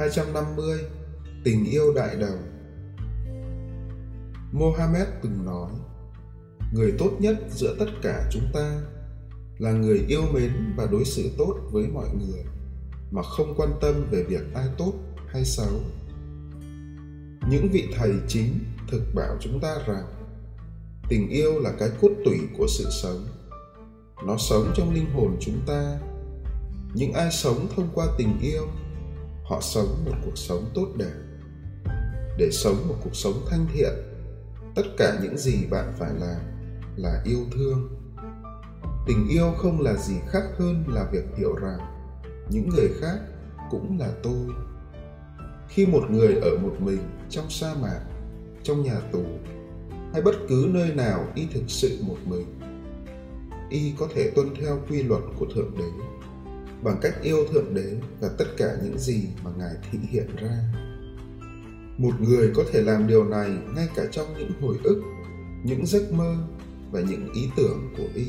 250 Tình yêu đại đồng. Mohammed từng nói, Người tốt nhất giữa tất cả chúng ta là người yêu mến và đối xử tốt với mọi người, mà không quan tâm về việc ai tốt hay xấu. Những vị thầy chính thực bảo chúng ta rằng, tình yêu là cái cốt tủy của sự sống. Nó sống trong linh hồn chúng ta. Những ai sống thông qua tình yêu họ sống một cuộc sống tốt đẹp. Để sống một cuộc sống thanh thiện, tất cả những gì bạn phải làm là yêu thương. Tình yêu không là gì khác hơn là việc hiểu rằng những người khác cũng là tôi. Khi một người ở một mình trong sa mạc, trong nhà tù, hay bất cứ nơi nào y thực sự một mình, y có thể tuân theo quy luật của thượng đế bằng cách yêu thượng đế và tất cả những gì mà ngài thị hiện ra. Một người có thể làm điều này ngay cả trong những hồi ức, những giấc mơ và những ý tưởng của y.